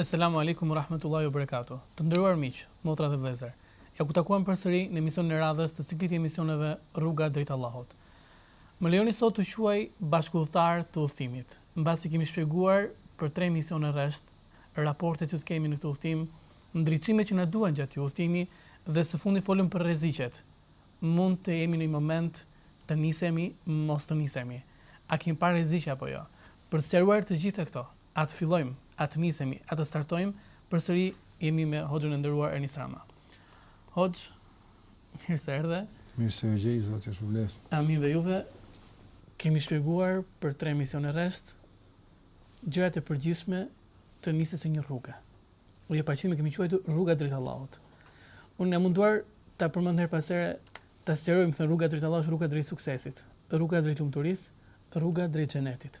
Esselamu Alejkum wa Rahmetullahi wa Berekatuh. Të nderuar miq, motra dhe vëllezër, ja ku takuam përsëri në emisionin e radhës të ciklit të emisioneve Rruga drejt Allahut. Më lejoni sot t'ju quaj bashkëudhëtar të udhëtimit, mbasi kemi shpjeguar për tre emisione rresht raportet që do të kemi në këtë udhëtim, ndriçimet që na duan gjatë këtij udhëtimi dhe së fundi folëm për rreziqet. Mund të jemi në një moment të nisemi, mos të nisemi. A kemi parë rreziqe apo jo? Për të sqaruar të gjitha këto, A të fillojmë, a të nisemi, a të startojmë, përsëri jemi me Hoxhën e nderuar Ernis Rama. Hoxhë, mirë se erdhe. Mirë se ju gjej, Zoti ju shpërbleftë. Amin dhe juve. Kemi shpjeguar për tre emisione rresht gjërat e përgjithshme të nisjes së një rruge. Dhe e patëm, e kemi quajtur rruga drejt Allahut. Unë jam munduar ta përmend herë pas here, ta sqarojmë se rruga drejt Allahut është rruga drejt suksesit, rruga drejt lumturisë, rruga drejt xhenetit.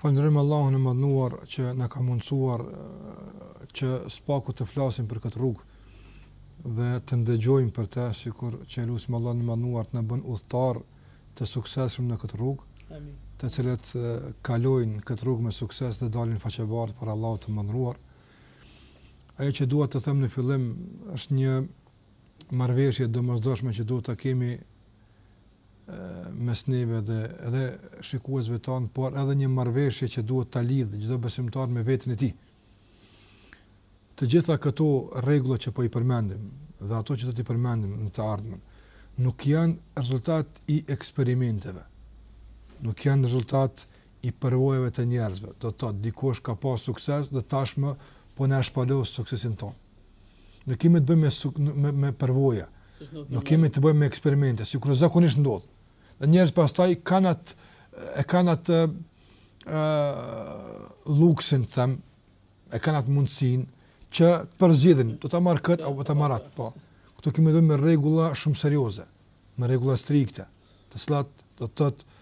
Falënderojmë Allahun e Madhënuar që na ka mundësuar që së paku të flasim për këtë rrugë dhe të ndëgjojmë për të, sikur që lutim Allahun e Madhënuar të na bën udhëtarë të suksesshëm në këtë rrugë, Amin. të cilët kalojnë këtë rrugë me sukses dhe dalin faqebartë para Allahut të Madhënuar. Ajo që dua të them në fillim është një marrëveshje e domosdoshme që duhet ta kemi mes neve dhe edhe shikuesve tanë, por edhe një marrëveshje që duhet ta lidhë çdo besimtar me veten e tij. Të gjitha këto rregulla që po i përmendim dhe ato që do t'i përmendim në të ardhmen, nuk janë rezultat i eksperimenteve. Nuk janë rezultat i përvojave të njerëzve. Do të thotë dikush ka pasur sukses dhe tashmë po na shpalos suksesin tonë. Nuk kemi të bëjmë me, me, me përvoja, nuk kemi të bëjmë me eksperimente, sikur zakonisht ndodh. Dhe njerëzit pastaj e kanë atë, e kanë atë, e, luksin, të them, e kanë atë mundësinë, që të përzgjedhin, do ta marr këtë, apo ta marr atë, po. Këtu kemi të bëjmë me rregulla shumë serioze, me rregulla strikte, të cilat do të thotë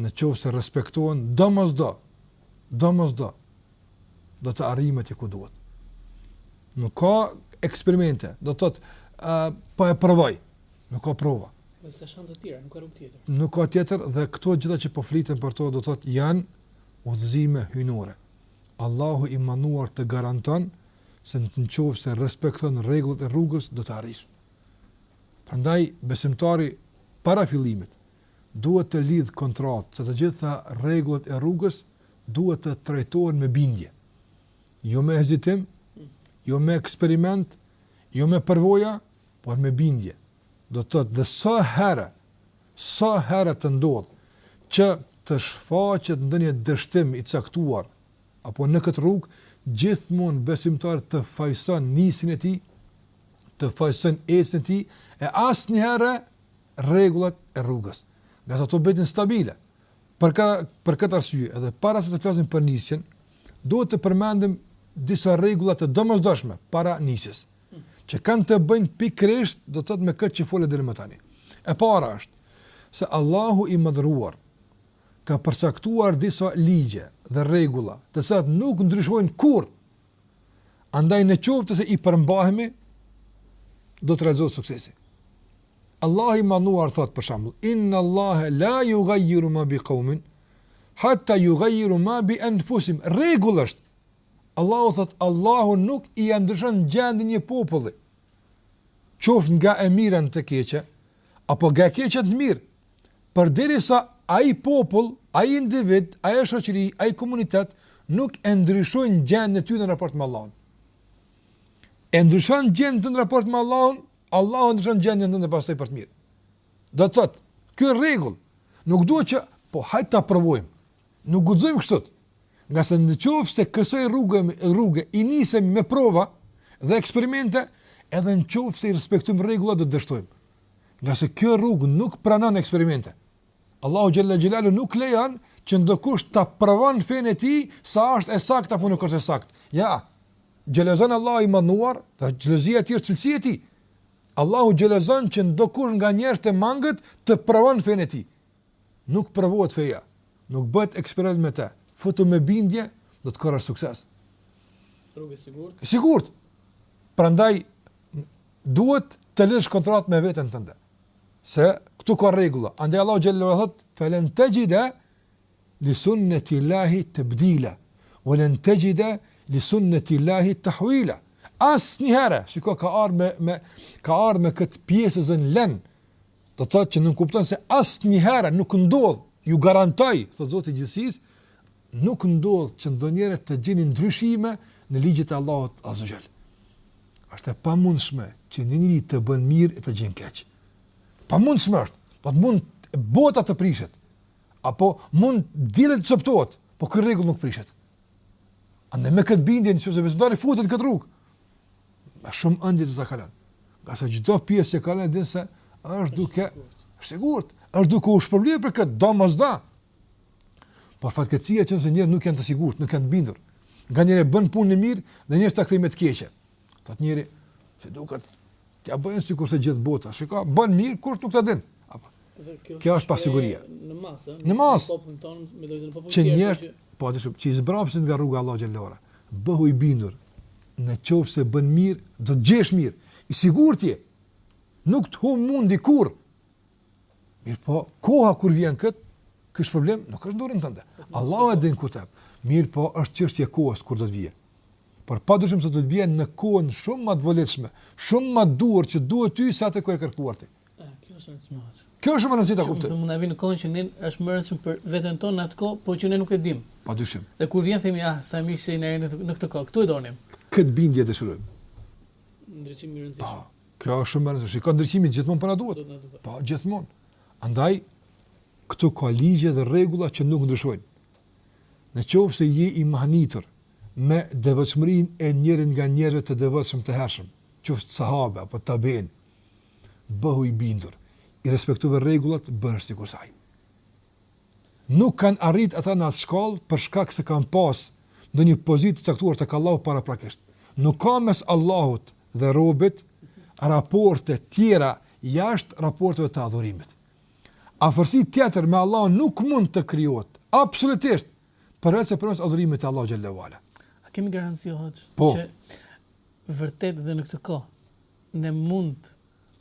në qoftë se respektohen, domosdo, domosdo do të arrijmë atje ku duhet. Nuk ka eksperimente, do të thotë, uh, po e provoj, nuk ka prova. Dhe s'ka shanse tjera, nuk ka rrugë tjetër. Nuk ka tjetër dhe këto të gjitha që po flitet për to, do të thotë, janë udhëzime hyjnore. Allahu i Madhënuar të garanton se në, në qoftë se respekton rregullat e rrugës, do të arrish. Prandaj, besimtari para fillimit, duhet të lidhë kontratë që të gjitha rregullat e rrugës duhet të trajtohen me bindje. Jo me hezitim, jo me eksperiment, jo me përvoja, por me bindje. Do të thotë dhe sa herë, sa herë të ndodhë që të shfaqet ndonjë dështim i caktuar apo në këtë rrugë, gjithmonë besimtari të fajson nisjen e tij, të fajson ecjen e tij e asnjëherë rregullat e rrugës. Ngase ato bëhen stabile. Për ka, për këtë arsye, edhe para se të flasim për nisjen, duhet të përmendim disa rregulla të domosdoshme para nisjes, që kanë të bëjnë pikërisht do të thotë me këtë që fola deri më tani. E para është se Allahu i madhëruar ka përcaktuar disa ligje dhe rregulla, të cilat nuk ndryshojnë kurrë Andaj në qoftë se i përmbahemi, do të realizohet suksesi. Allahu i madhëruar thot për shembull, Inna Allah la jugajjiru ma bi kaumin, hatta jugajjiru ma bi enfusihim. Rregull është. Allahu thot, Allahu nuk ia ndryshon gjendjen një populli. Qoftë nga e mira në të keqe, apo nga e keqja në të mirë, përderisa ai popull, ai individ, ajo shoqëri, ai komunitet nuk e ndryshojnë gjendjen e tyre në raport me Allahun. E ndryshon gjendjen në raport me Allahun, Allahu ndryshon gjendjen tënde pastaj për të mirë. Do të thotë, ky rregull nuk duhet që po hajt ta provojmë. Nuk guxojmë kështu. Ngase në qoftë se kësaj rrugë, rrugë i nisemi me prova dhe eksperimente, edhe në qoftë se i respektim rregullat do të dështojmë. Ngase kjo rrugë nuk pranon eksperimente. Allahu Xhelle Xhelaluhu nuk lejon që ndokush ta provon fenë e tij sa është e sakt apo nuk është e sakt. Ja, xhelozon Allahu i madhëruar, dhe xhelozia e tij është cilësi e tij. Allahu xhelozon që ndokush nga njerëzit e mangët ta provon fenë e tij. Nuk provohet feja, nuk bëhet eksperiment me të. Futu me bindje, do të korrësh sukses. Rrugë e sigurt. Sigurt. Prandaj duhet të lidhësh kontrat me veten tënde. Se këtu ka rregulla. Andaj Allahu xhallahu thot, "Falen tajida li sunnati Allahi tabdila, wa lan tajida li sunnati Allahi tahwila." Asnjëherë, shikoni ka ardhur me me ka ardhur me këtë pjesëzën len Do të thotë që nënkupton se asnjëherë nuk ndodh, ju garantoj, thotë Zoti i gjithësisë, nuk ndodh që ndonjëherë të gjeni ndryshime në ligjet e Allahut azza xal. Është e pamundshme që ndonjëri të bën mirë e të gjen keq. Pamundshme është. Do të mund bota të prishet. Apo mund dielli të coptohet, po ky rregull nuk prishet. Andaj me këtë bindje nëse besimtari futet në këtë rrugë, Me shumë ëndje do ta kalon. Ngase çdo pjesë që kalon e din se është duke, është sigurt, është duke u shpërblyer për këtë, domosdo. Por fatkeqësia qëndron se njerëz nuk janë të sigurt, nuk janë të bindur. Nganjëherë bën punën e mirë, dhe njerëzit ta kthejnë me të keqe. Thot njëri, se duket, Ta bëjnë sikurse gjithë bota, shiko, bën mirë kur nuk ta din. Apo. Kjo është pasiguria. Në masë, në masë. Popullin tonë, me thënë në popullin tonë. Që njerëz, po atë shumë, që i zbrapsin nga rruga e Allahut xhele ue ala. Bëhu i bindur, në qoftë se bën mirë, do të gjesh mirë. I sigurt je, nuk të hup mundi kurrë, Mirëpo, koha kur vjen, këtu, ky është problem, nuk është në dorën tënde. Allahu e din këtë. Mirëpo është çështje e kohës kur do të vijë. Por pa dyshim se do të vijë në kohën shumë më të volitshme, shumë më të duhur që të duhet ty sa atëherë kur e ke kërkuar ti. Kjo është me rëndësi. Kjo është me rëndësi ta kuptojmë. Mund të vijë në kohën që na është më e rëndësishme për veten tonë në atë kohë, por që ne nuk e dimë. Pa dyshim. Dhe kur vjen themi ah, sa mirë që ne në këtë kohë, këtu e donim. Kët bindje dëshirojmë. Ndryshim i rëndësishëm. Po. Kjo është shumë e rëndësishme. Ka ndryshim gjithmonë para duhet. Po gjithmonë. Andaj këtu ka ligje dhe rregulla që nuk ndryshojnë. Në qoftë se je i mahnitur me devotshmërinë e njërit nga njerëzve të devotshëm të hershëm, qoftë sahabe apo tabein, bëhu i bindur, i respektove rregullat, bëhesh sikurse ai. Nuk kanë arritë ata në atë shkallë për shkak se kanë pas ndonjë pozitë të caktuar tek Allahu paraprakisht. Nuk ka mes Allahut dhe robit raporte tjera jashtë raporteve të adhurimit. Afërsi tjetër me Allahun nuk mund të krijohet absolutisht përveçse përmes adhurimit të Allahu xhele ue ala. A kemi garanci o hoxhë, po. që vërtet dhe në këtë kohë ne mund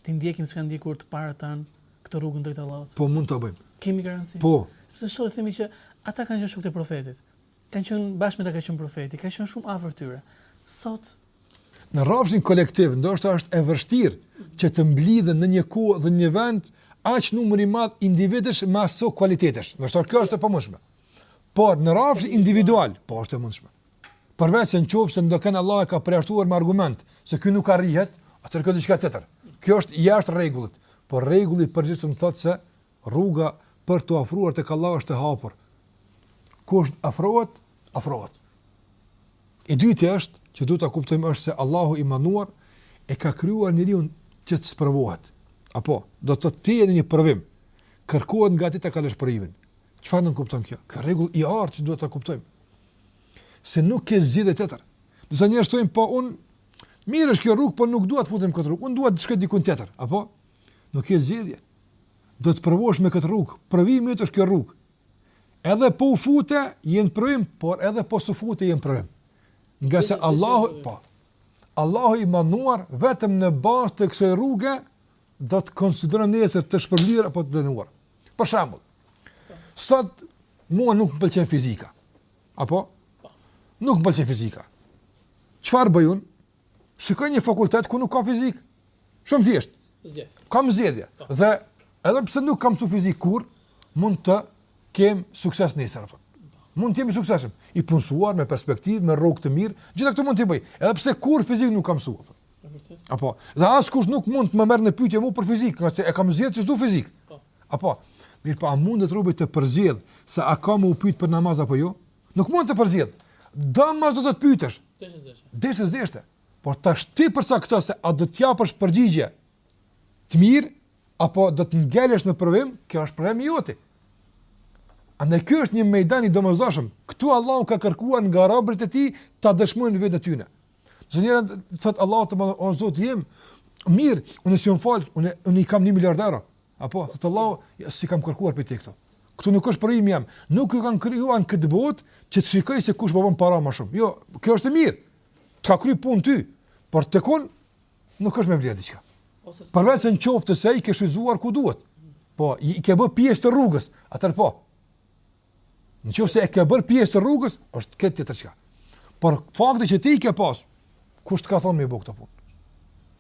Të ndjekim çka kanë ndjekur të parët tanë këtë rrugën drejt Allahut. Po mund ta bëjmë. Kemi garanci. Po. Sepse shpesh themi që ata kanë qenë shokët e profetit. Kanë qenë bashkë me ta ka qenë profeti, ka qenë shumë afër tyre. Sot në rrafshin kolektiv ndoshta është e vështirë që të mblidhen në një kohë dhe një vend aq numër i madh individësh me aso kualitetesh. Ndoshta kjo është e pamundshme. Por në rrafsh individual, po është e mundshme. përveç në qoftë se ndokënd Allahu e ka përjashtuar me argument se ky nuk arrihet, atëherë kjo është diçka tjetër. Kjo është jashtë rregullit, por rregulli i përgjithshëm thotë se rruga për t'u afruar tek Allahu është e hapur. Kush afrohet, afrohet. E dyta është që duhet ta kuptojmë është se Allahu i madhëruar e ka krijuar njeriun që të sprovohet. Apo do të thotë ti je në një provim kërkohet nga ti të kalosh provimin. Çfarë nënkupton kjo? Ky rregull i artë që duhet ta kuptojmë. Se nuk ke zgjidhje tjetër. Disa njerëz thonë po mirë është kjo rrugë, po nuk dua të futem në këtë rrugë. Un dua të shkoj diku tjetër, apo? Nuk ke zgjidhje. Do të provohesh me këtë rrugë. Provimi yt është kjo rrugë. Edhe po u fute, jeni provim, por edhe po s'u fute je në provim. Ngase Allahu, po. Allahu i madhëruar vetëm në bazë të kësaj rruge do të konsiderojë nesër të shpërblyer apo të dënuar. Për shembull, sot mua nuk më pëlqen fizika. Apo nuk më pëlqen fizika. Çfarë bëj unë? Shikoj një fakultet që nuk ka fizikë. Shumë thjesht. Kam zgjedhje. Dhe edhe pse nuk kam msu fizikë kurrë, mund të kem sukses nesër apo. Mund të kem sukses. I punësuar me perspektivë, me rrugë të mirë, gjithë këto mund të bëj. Edhe pse kurrë fizikë nuk kam msu. Apo, dhe askush nuk mund të më marrë në pyetje mu për fizikë, ngase e kam zgjedh që s'du fizikë. Po. Apo, mirëpo, po, a mundet robi të përzgjedhë se a ka me u pytë për namaz apo jo? Nuk mund të përzgjedhë. Domosdo do të pytesh. Deshte s'deshte. Deshte s'deshte. Por tashti përsa këto se a do t'japësh përgjigje të mirë, apo do të ngelesh në provim, kjo është provimi joti. Ama kjo është një mejdan i domosdoshëm. Këtu Allahu ka kërkuar nga robërit e tij ta dëshmojnë veten e tyne. S'mun me i thanë Allahut madh, o Zot jim, mirë, unë s'jam fal, unë unë kam 1 miliard euro. Apo thot Allahu, ja, s'i kam kërkuar për ti këto. Këtu nuk është provimi jem. Nuk ju kam krijuar në këtë botë që të shikoj se kush po bën para më shumë. Jo, kjo është e mirë. Të ka kry punë ty, por te un nuk është me vlerë diçka. Përveçse në qoftë se i ke shfrytëzuar ku duhet. Po, i ke bë pjesë të rrugës, atëherë po. Në qoftë se e ke bërë pjesë të rrugës, është krejt tjetër çka. Por fakti që ti i ke pasë, kush të ka thonë me i bo këto punë?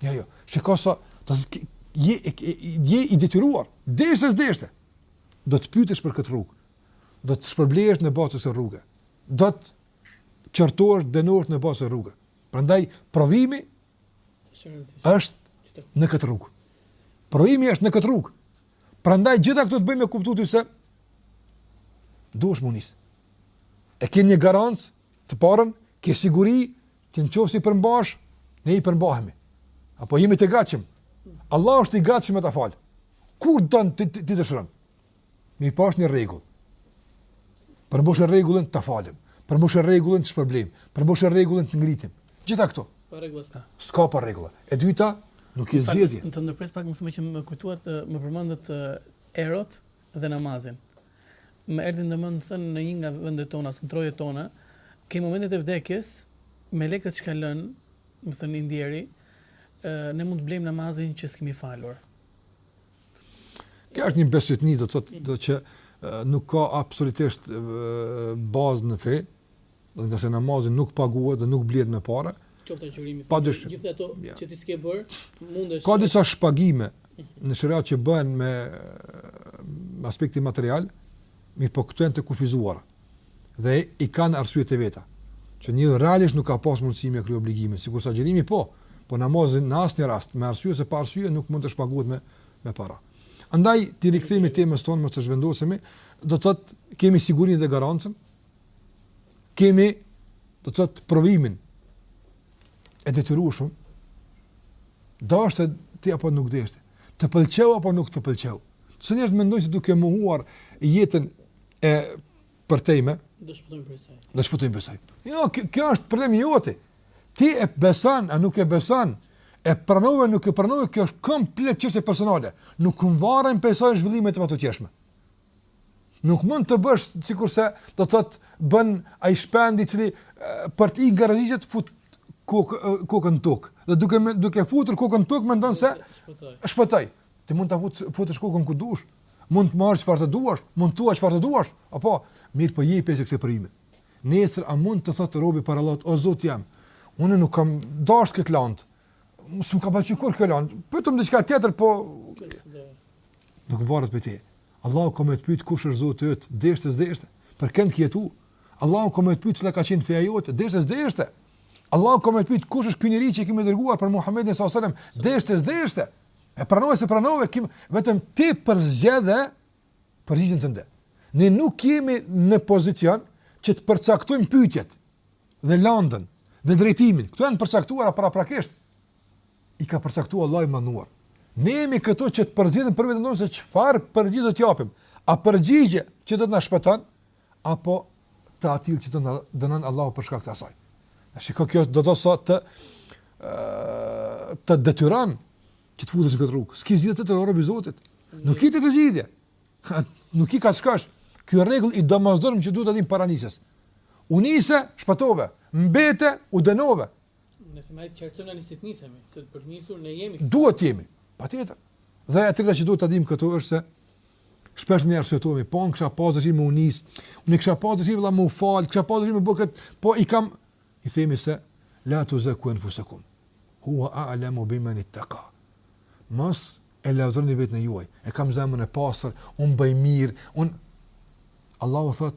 Jo, jo, çka do të je, je i detyruar, deshte s'deshte, do të pytesh për këtë rrugë, do të shpërblehesh në bazë ksaj rruge, do të qortohesh, dënohesh në bazë ksaj rruge. Prandaj, provimi është në këtë rrugë. Provimi është në këtë rrugë. Prandaj gjitha këto të bëjmë me kuptu ty se duhesh me u nis. E ke një garancë të parën, ke siguri që në qoftë se i përmbahesh, ne i përmbahemi. Apo jemi të gatshëm. Allah është i gatshëm me të falë. Kur don ti, dëshiron. M'i pas një rregull. Përmbushe rregullin të falim. Përmbushe rregullin të shpërblejmë. Përmbushe rregullin të ngritim. Gjitha këto. Pa rregulla. S'ka pa rregulla. E dyta, nuk ke zgjidhje. Të ndërpres pak me thënë që më kujtuat, më përmendët eurot dhe namazin. Më erdhi në mend me thënë në një nga vendet tona, në trojet tona, ke momentet e vdekjes, me lekët që ka lënë, me thënë i ndjeri, ne mund të blejmë namazin që s'kemi falur. Kjo është një bestytni, do të thotë, do që nuk ka absolutisht bazë në fe, Do të thotë se namazi nuk paguhet dhe nuk blihet me pare, qoftë agjërimi, padyshim. Gjithë ato ja. që ti s'ke bërë, mundesh. Ka disa shpagime në sheriat që bëhen me, me aspektin material, mirëpo këto janë të kufizuara dhe i kanë arsyet e veta që një realisht nuk ka pas mundësi me kry obligimin, sikurse agjërimi po, po namazin në asnjë rast, me arsye se pa arsye nuk mund të shpaguhet me, me para. Andaj, t'i rikthehemi temës tonë, mos të zhvendosemi, do të thotë kemi sigurinë dhe garancën, kemi do të thotë provimin e detyrueshëm deshte ti apo nuk deshte të pëlqeu apo nuk të pëlqeu se njerëz mendojnë se duke mohuar jetën e përtejme do shpëtojnë prej saj do shpëtojnë prej saj jo kjo është problemi yt ti e beson a nuk e beson e pranove nuk e pranove kjo është komplet çështje personale nuk mvaren prej saj zhvillimet e atjeshme Nuk mund të bësh sikurse do të thotë bën ai shpendi i cili për t'i ikë rrezikut fut kokë kokën n'tokë. Dhe duke duke futur kokën n'tokë mendon se shpëtoi. Shpëtoi. Ti mund ta fut futësh kokën ku dush. Mund të marrësh çfarë të duash, mund të thua çfarë të duash. Apo mirëpo je pjesë e kësaj prime. Nesër a mund të thotë robi para Allahut o Zot jam. Unë nuk kam dashur këtë landë. Mu s'më ka pëlqyer kurrë kjo landë. Pyetmë diçka tjetër po nuk varet prej teje. Allahu ka me të pyet kush është Zoti yt, deshte s'deshte, për kënd ke jetu? Allahu ka me të pyet çka ka qenë feja jote, deshte s'deshte. Allahu ka me të pyet kush është ky njeri që kemi dërguar prej Muhamedit sallallahu alajhi wasallam, deshte s'deshte. E pranove s'e pranove, kim, vetëm ti përzgjedh përgjigjen tënde. Ne nuk jemi në pozicion që të përcaktojmë pyetjet dhe landën dhe drejtimin. Këto janë përcaktuara paraprakisht. i ka përcaktuar Allahu i Madhëruar. Ne jemi këtu që të përzgjedhim për vetën tonë se çfarë përgjigje do të japim. A përgjigje që do të na shpëton apo të atillë që do na dënon Allahu për shkak të asaj. A shikon kjo do të thotë se të të detyron që të futesh në këtë rrugë. S'ke zgjidhje tjetër rob i Zotit. Nuk ke tjetër zgjidhje. Nuk i ka të shkash. Ky rregull i domosdoshëm që duhet ta dimë para nisjes. U nise, shpëtove. Mbete, u dënove. Nëse më qartëson ani se të nisemi, se të për nisur ne jemi. Duhet të jemi. Patjetër. Dhe e treta që duhet ta dimë këtu është se shpesh ne arsyetohemi, po unë kisha pas dëshirë me u nis, unë kisha pas dëshirë vëlla me u fal, kisha pas dëshirë me bë kët, po i kam i themi se la tuzakku anfusakum. Huwa a'lamu biman ittaqa. Mos E lavdëroni veten e juaj. E kam zemrën e pastër, unë bëj mirë, unë Allahu thot: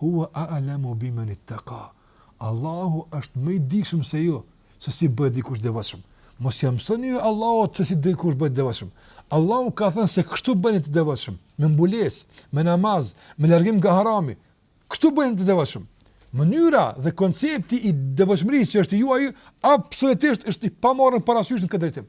"Huwa a'lamu biman ittaqa." Allahu është më i dishëm se ju se si bëhet dikush i devotshëm. Mos ia mësoni ju Allahut se si dikush bëhet devotshëm. Allahu ka thënë se kështu bëheni të devotshëm, me mbulesë, me namaz, me largim nga harami. Kështu bëheni të devotshëm. Mënyra dhe koncepti i devotshmërisë që është i juaj absolutisht është i pamarrë parasysh në këtë drejtim.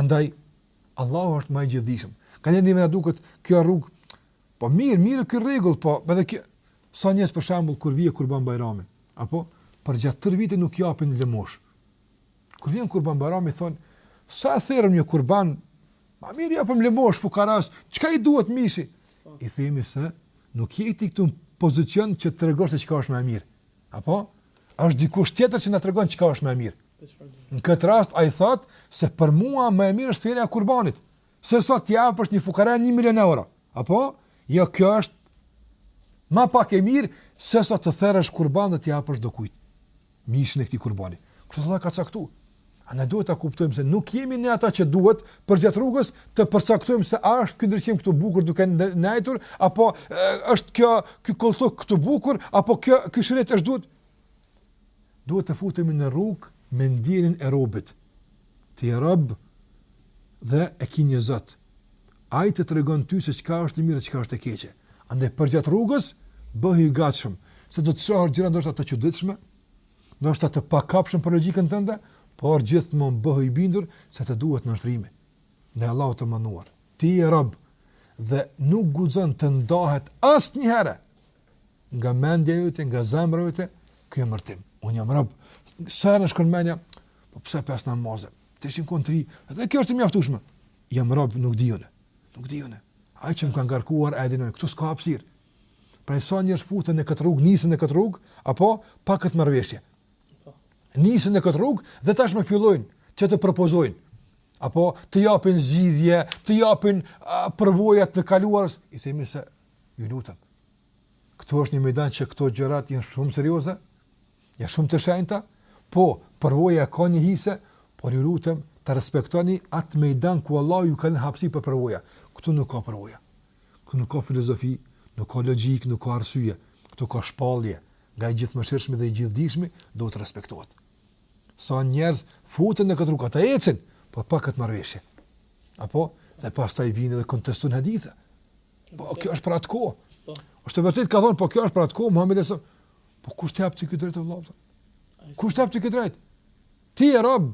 Andaj, Allahu është më i gjithdijshëm. Ka njëherë neve na duket kjo rrugë, po mirë, mirë kjo rregull, po edhe kjo, sa njerëz për shambull kur vjen Kurban Bajrami, apo përgjatë tërë vitit nuk japin lëmoshë. Kur vjen Kurban Bajrami, thonë, sa e therim një kurban, ma mirë japim lëmoshë fukarasë, çka i duhet mishi? I themi se nuk je ti këtu në pozicion që të tregosh se çka është më mirë. Apo? A është dikush tjetër që na tregon çka është më e mirë? Në këtë rast ai thotë se për mua më e mirë është therja e kurbanit. Se sa t'i japësh një fukaraje 1 milion euro. Apo? Jo, kjo është më pak e mirë se sa të therësh kurban dhe t'i japësh dokujt mishin e këtij kurbani. Kështu Zoti ka caktuar. A ne duhet ta kuptojmë se nuk jemi ne ata që duhet përgjatë rrugës të përcaktojmë se a është ky ndriçim këtu bukur duke ndajtur apo është kjo ky kolltuk këtu bukur apo kjo ky shirit është duhet duhet të futemi në rrugë me ndjenjën e robit. Ti je rob dhe e ki një zot. Ai të tregon ty se çka është e mirë dhe çka është e keqe. Andaj përgjatë rrugës bëhu i gatshëm se do të shohësh gjëra ndoshta të çuditshme, ndoshta të pakapshme për logjikën tënde, por gjithmonë bëhu i bindur se të duhet nënshtrimi ndaj Allahut të madhëruar. Ti je rob dhe nuk guxon të ndahet asnjëherë nga mendja jote, nga zemra jote ky emërtim. Unë jam rob. Sa më shkon mendja, po pse pesë namaze? Të ishin kon tri, dhe kjo është e mjaftueshme. Jam rob, nuk di unë. Nuk di unë. Ai që më ka ngarkuar, ai din, këtu s'ka hapësirë. Pra sa njerëz futen në këtë rrugë, nisen në këtë rrugë, apo pa këtë marrëveshje. Nisen në këtë rrugë dhe tashmë fillojnë që të propozojnë apo të japin zgjidhje, të japin përvoja të kaluarës, i themi se ju lutem. Këtu është një mejdan që këto gjërat janë shumë serioze, janë shumë të shenjta, po përvoja ka një hise, por ju lutem të respektoni atë mejdan ku Allah ju ka lënë hapsi për përvoja. Këtu nuk ka përvoja. Këtu nuk ka filozofi, nuk ka logjikë, nuk ka arsye, këtu ka shpallje nga i gjithëmëshirshmi dhe i gjithëdijshmi, duhet të respektohet. Sa njerëz futen në këtë rrugë, ata ecin, po pa këtë marrëveshje. Apo dhe pastaj vinë dhe kontestojnë hadithe. Po kjo është për atë kohë. Po. Është vërtet ka thonë, po kjo është për atë kohë, Muhamedi sa. Po kush ta jep ty këtë të drejtë vëlla? Kush ta jep ty këtë të drejtë? Ti je rob.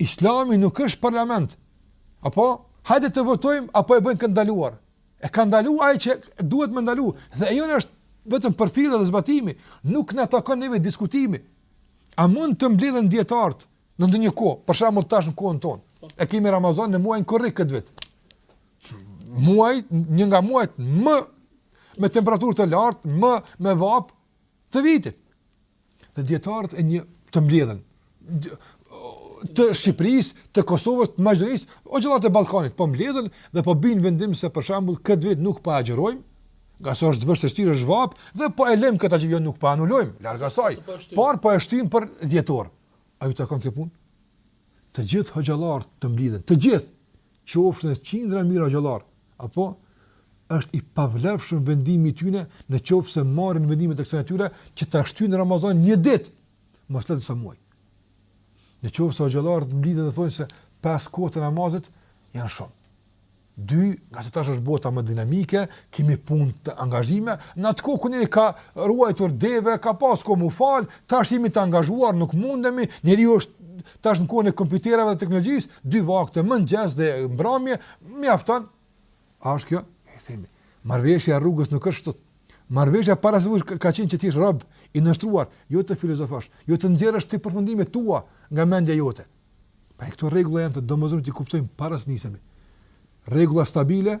Islami nuk është parlament. Apo, hajde të votojmë, apo e bëjmë këtë të ndaluar. E ka ndalu ai që duhet me ndalu, dhe e jonë është vetëm përfillja dhe zbatimi, nuk na takon neve diskutimi. A mund të mblidhen dijetarët në ndonjë kohë, për shembull tash në kohën tonë. E kemi Ramazanin në muajin korrik këtë vit. Muaj, një nga muajt më me temperaturë të lartë, më me vapë, të vitit. Dhe dijetarët e dinit të mbledhen, të Shqipërisë, të Kosovës, të Maqedonisë, hoxhallarët e Ballkanit, po mbledhen dhe po bin vendim se për shembull këtë vit nuk po e agjërojmë, ngase është vështirë është vapë, dhe po e lem këtë agjerim, jo nuk po e anulojmë, larg asaj, por po e shtyjmë për dhjetor. A ju takon kjo punë? Të gjithë hoxhallarët të mbledhen, të gjithë, qofshin edhe qindra mijëra hoxhallarë, apo, është i pavlefshëm vendimi i tyre në qoftë se marrin vendime të kësaj natyre që ta shtyjnë Ramazanin një ditë, mos flet sa muaj. Në qoftë se hoxhallarët mblidhen dhe thonë se pesë kohë të namazit janë shumë. Dy, ngase tash është bota më dinamike, kemi punë dhe angazhime, në atë kohë kur ka ruajtur deve, ka pas kohë mu falë, tash jemi të angazhuar, nuk mundemi, njeriu është Tash në kohën e kompjuterave dhe teknologjisë, dy vakte mëngjes dhe mbrëmje mjafton. A është kjo? E themi. Marrëveshja e rrugës nuk është kështu. Marrëveshja para se të ka qenë që të jesh rob i nënshtruar, jo të filozofosh, jo të nxjerrësh ti përfundimet tua nga mendja jote. Pra këto rregulla janë të domosdoshme t'i kuptojmë para se nisemi. Rregulla stabile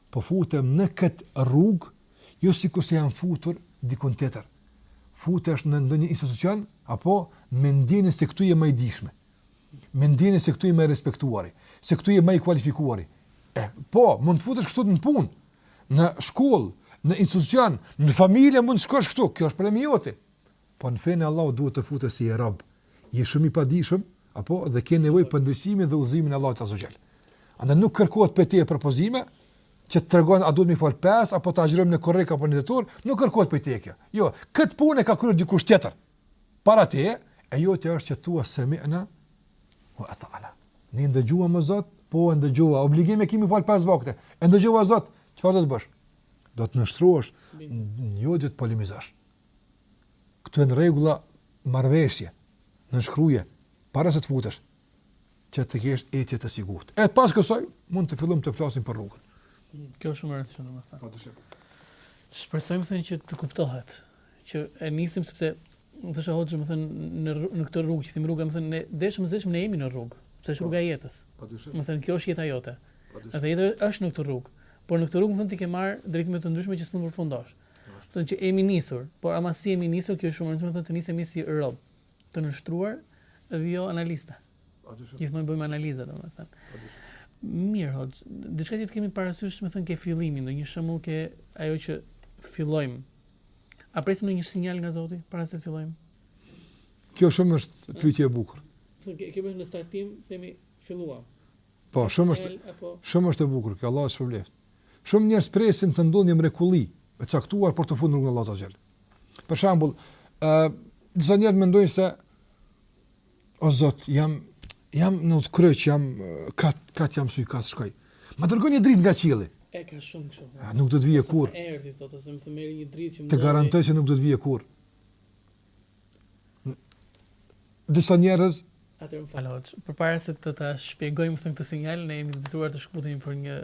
Po futem në këtë rrugë, jo sikurse jam futur dikund tjetër. Futesh në ndonjë institucion, apo, me ndjenjën se këtu je ma i dijshmi. Me ndjenjën se këtu je ma i respektuari, se këtu je ma i kualifikuari. E, po, mund të futesh kështu në punë, në shkollë, në institucion, në familje mund të shkosh këtu, kjo është problemi joti. Po në fenë e Allahut duhet të futesh si rob, je shumë i padijshëm, apo dhe ke nevojë për ndriçimin dhe udhëzimin e Allahut azze ue xhel. Andaj nuk kërkohet prej teje propozime që të tregojnë a duhet mi fal pesë apo ta agjërojmë në korrik apo në dhjetor, nuk kërkohet prej teje kjo. Jo, kët punë ka kryer dikush tjetër. Para teje, e jotja është që thua sami'na wa ata'na. Ne ndëgjuam o Zot, po e ndëgjova, obligim e kemi fal pesë vakte. E ndëgjova Zot, çfarë do të bësh? Do të nënshtrohesh, jo do të polemizosh. Këto janë rregulla marrëveshje, nënshkruaje para se të futesh që të kesh ecje të sigurt. E pas kësaj mund të fillojmë të flasim për rrugën. Kjo është shumë e rëndësishme domethënë. Pa dyshim. Shpresojmë domethënë që të kuptohet që e nisim sepse më thoshe hoxhë domethënë në në këtë rrugë, që thim rrugë, domethënë ne deshëm s'deshëm ne jemi në rrugë, sepse është rruga e jetës. Pa dyshim. Domethënë kjo është jeta jote. Pa dyshim. Dhe jeta është në këtë rrugë. Por në këtë rrugë domethënë ti ke marrë drejtime të ndryshme që s'mund të përfundosh. Thonë që jemi nisur, por ama si jemi nisur, kjo është shumë e rëndësishme, thonë të nisemi si rob, të nënshtruar dhe jo analista. Gjithmonë bëjmë analiza, domethënë. Mirë, hoxhë, diçka që të kemi parasysh, më thënë, ke fillimin, ndonjë shembull ke ajo që fillojmë. A presim ndonjë sinjal nga Zoti, para se të fillojmë? Kjo shumë është pyetje e bukur. Kjo është në startim, themi, filluam. Po, shumë është, shumë është e bukur, që Allahu të shpërbleftë. Shumë njerëz presin të ndodhë një mrekulli e caktuar për t'u afruar te Allahu Azza ve Xhel. Për shembull, ë disa njerëz mendojnë se o Zot, jam jam në udhëkryq, jam kah kah jam s'di kah t'shkoj. Ma dërgo një dritë nga qielli. E ka shumë kështu. Nuk do të vijë kurrë. Erdhi thotë ose me thënë erdhi një dritë që më. Të garantoj se nuk do të vijë kurrë. Disa njerëz Atëherë më fal hoxhë. Përpara se të ta shpjegojmë me thënë këtë sinjal, ne jemi të detyruar të shkëputemi për një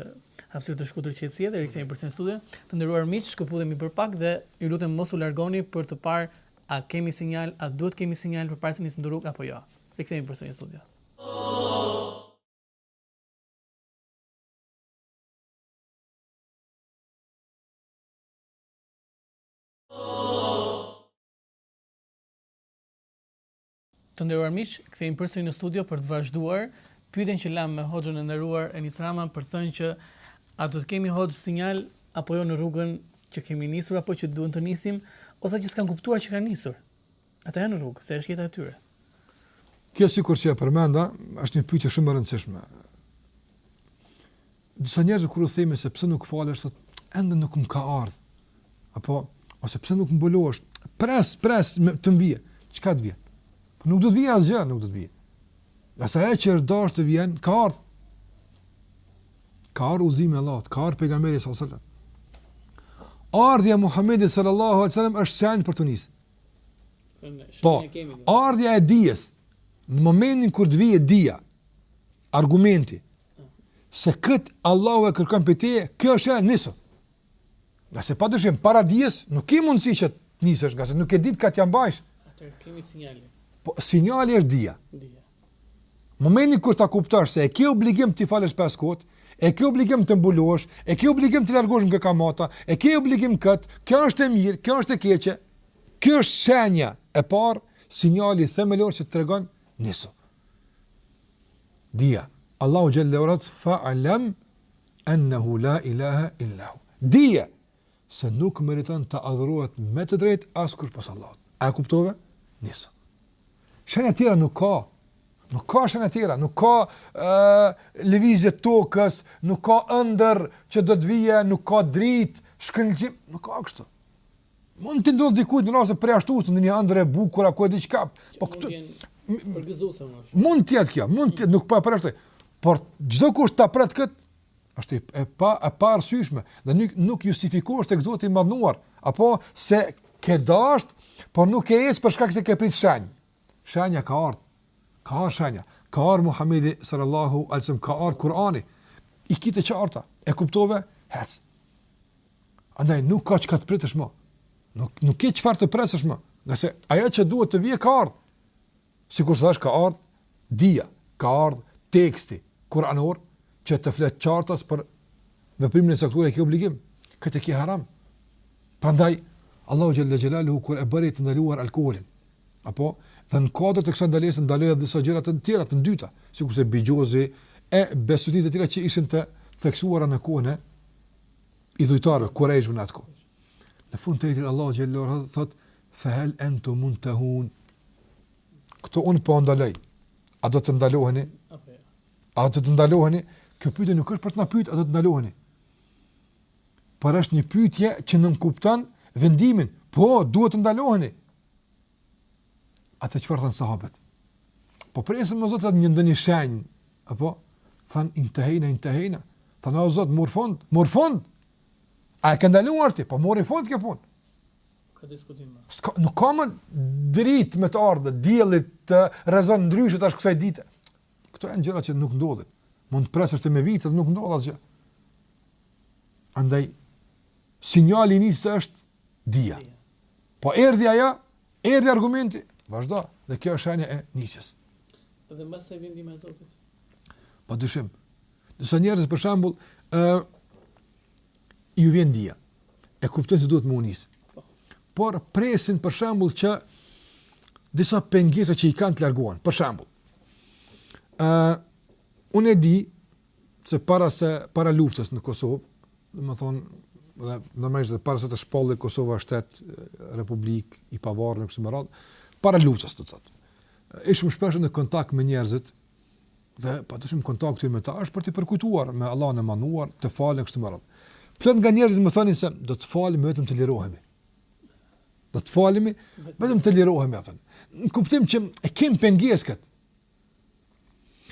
hapësirë të shkurtër publicitare dhe rikthehemi përsëri në studio. Të nderuar miq, shkëputemi për pak dhe ju lutem mos u largoni për të parë a kemi sinjal, a duhet kemi sinjal përpara se nisim në rrugë apo jo. Rikthehemi përsëri në studio. Të nderuar miq, kthehemi përsëri në studio për të vazhduar pyetjen që lamë me Hoxhën e nderuar Enis Rama për të thënë që a do të kemi Hoxhë sinjal apo jo në rrugën që kemi nisur apo që duhen të nisim ose që s'kanë kuptuar që kanë nisur. Ata janë në rrugë, se është jeta e tyre. Kjo sikur që e përmenda, është një pyetje shumë e rëndësishme. Disa njerëz kur u themi se pse nuk falesh, thotë, ende nuk më ka ardhur. Apo ose pse nuk mbulohesh? Pres, pres, me, të më vijë. Çka të vjen? Po nuk do të vijë asgjë, nuk do të vijë. Ngase ajo që është dashtë të vjen, ka ardhë. Ka ardhë udhëzimi Allahut, ka ardhë pejgamberi s.a.s. Ardhja e Muhammedit s.a.s. është shenjë për të nisë. Po, ardhja e dijes, në momentin kur të vijë dija, argumenti, se këtë Allahu e kërkon prej teje, kjo është nisu. Ngase pa dyshim, para dijes, nuk ke mundësi që të nisësh, ngase nuk e din kah t'ia mbajsh. Atëherë, kemi sinjalin. Po, sinjali është dija. Dija. Momenti kur ta kuptosh se e ke obligim t'i falësh pesë kohët, e ke obligim të mbulohesh, e ke obligim të largohesh nga kamata, e ke obligim këtë, kjo është e mirë, kjo është e keqe. Kjo është shenja e parë, sinjali themelor që të tregon nisu. Dija, Allahu xhelle ve ala fa'lam ennehu la ilaha illa hu. Dija, se nuk meriton të adhurohet me të drejtë askush pos Allahut. A e kuptove? Nisu. Shenja tjera nuk ka. Nuk ka shenja tjera. Nuk ka uh, lëvizje tokës, nuk ka ëndërr që do të vijë, nuk ka dritë, shkëlqim. Nuk ka kështu. Mund t'i ndodhë dikujt në raste përjashtuese, në një ëndërr e bukur, a ku e di çka. Po këtu... Mund të jetë kjo, mund të jetë, nuk po e përjashtoj. Por çdokush ta pret këtë, është e, e pa e paarsyeshme dhe nuk nuk justifikohesh tek Zoti i Madhëruar, apo se ke dashur, por nuk ke ecë për shkak se ke prit shenjë. Shenja ka ardhur. Ka ardhur shenja. Ka ardhur Muhamedi sallallahu alaihi wasallam, ka ardhur Kurani. I ke të qarta. E kuptove? Ec. Andaj nuk ka çka të pritësh më. Nuk nuk ke çfarë të presësh më, ngase ajo që duhet të vijë ka ardhur. Sikurse tash ka ardhur dija, ka ardhur teksti kuranor që të flet qartas për veprimin e caktuar e ke obligim, këtë e ke haram. Prandaj Allahu xhele xhelaluhu kur e bëri të ndaluar alkoolin, apo dhe në kuadër të kësaj ndalesë ndaloi edhe disa gjëra të tjera të ndyta, sikurse bixhozi e besimet e tjera që ishin të theksuara në kohën e idhujtarëve kurejshëve në atë kohë. Në fund të ajetit Allahu xhele xhelaluhu thotë fa hal antum muntahun. Këtu unë po ndaloj. A do të ndaloheni? A do të ndaloheni? Kjo pyetje nuk është për të na pyet a do të ndaloheni. Por është një pyetje që nënkupton vendimin, po duhet të ndaloheni. Atëherë çfarë thanë sahabët? Po presim ne o Zot edhe ndonjë shenjë, apo thanë intehejna intehejna. Thanë o Zot mori fund, mori fund. A e ke ndaluar ti? Po mori fund kjo punë. S'ka diskutim. S'ka, nuk ka më dritë me të ardhë, dielli të rrezon ndryshe tash kësaj dite. Këto janë gjëra që nuk ndodhin. Mund të presësh ti me vite dhe nuk ndodh asgjë. Andaj, sinjali i nisjes është dija. Po erdhi dija, erdhi argumenti, vazhdo. Dhe kjo është shenja e nisjes. Dhe mbështetja ndihmës Zotit, pa dyshim, Disa njerëz për shembull, ë uh, ju vjen dija. E kuptojnë se duhet me u nis. Por presin për shembull që disa pengesa që i kanë të largohen. Për shembull, ë uh, unë e di se para se para luftës në Kosovë, domethënë dhe normalisht dhe para se të shpallet Kosova shtet republikë e pavarur në këtë rast, para luftës do të thotë. Ishim shpesh në kontakt me njerëzit Dhe padyshim kontakti me ta është për të përkujtuar me Allahun e madhëruar, të falë kështu më radh. Plot nga njerëzit më thonin se do të falim vetëm të lirohemi. Do të falemi vetëm të lirohemi apo. Në kuptim që e kem pengesë kët.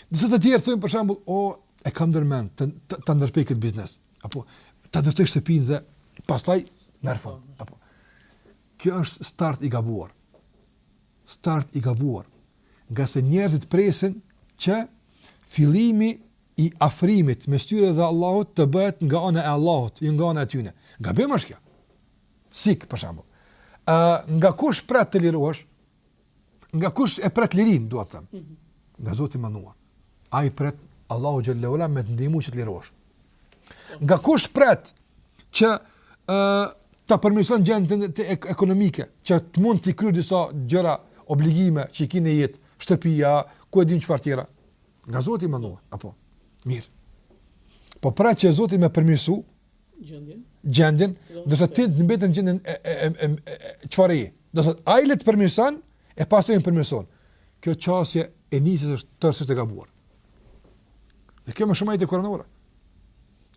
Disa të tjerë thonë për shembull, o e kam ndërmend të të, të ndërprej kët biznes. Apo ta ndërtoj shtëpinë dhe pastaj merr fund. Apo. Kjo është start i gabuar. Start i gabuar. ngase njerëzit presin që fillimi i afrimit mes tyre dhe Allahut të bëhet nga ana e Allahut, jo nga ana e tyre. Gabim është kjo. Sik për shembull. Ë uh, nga kush pret të lirohesh? Nga kush e pret lirin, dua të them. Mhm. Nga Zoti i madhëruar. A e pret Allahu xhele ue ala me të ndihmu që të lirosh. Nga kush pret që ë ta përmirëson gjendjen e ek ekonomike, që të mund t'i kryejë disa gjëra, obligime që i ke në jetë, shtëpia, ku e din çfarë tjera. Nga Zoti i madhëruar, apo. Mirë. Po pret që Zoti me përmirësu, gjendjen, ndërsa ti të mbetesh në gjendjen e e e e çfarë je. Do të thotë ai le të përmirëson e pastaj unë përmirësoj. Kjo çështje e nisës është tërësisht e gabuar. Dhe kjo në shumë ajete kuranore.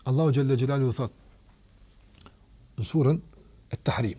Allahu Xhele Xhelaluhu thot në surën Et-Tahrim.